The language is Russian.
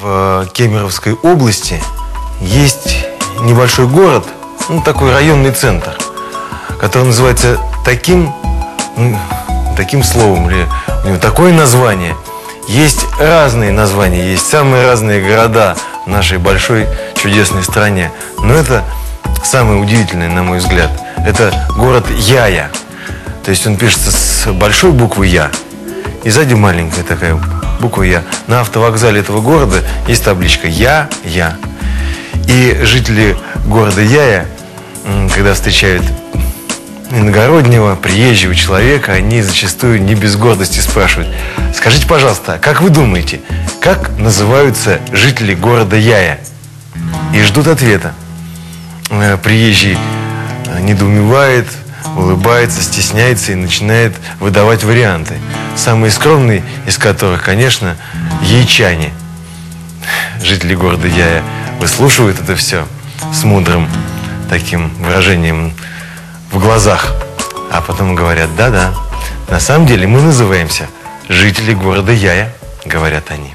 В Кемеровской области есть небольшой город, ну, такой районный центр, который называется таким, ну, таким словом, или у него такое название. Есть разные названия, есть самые разные города в нашей большой чудесной стране. Но это самое удивительное, на мой взгляд, это город Яя. То есть он пишется с большой буквы Я. И сзади маленькая такая буква Я. На автовокзале этого города есть табличка Я, Я. И жители города Яя, когда встречают иногороднего, приезжего человека, они зачастую не без гордости спрашивают, скажите, пожалуйста, как вы думаете, как называются жители города Яя? И ждут ответа. Э, приезжий э, недоумевает, улыбается, стесняется и начинает выдавать варианты. Самый скромный из которых, конечно, яичане. Жители города Яя выслушивают это все с мудрым таким выражением в глазах, а потом говорят, да-да, на самом деле мы называемся жители города Яя, говорят они.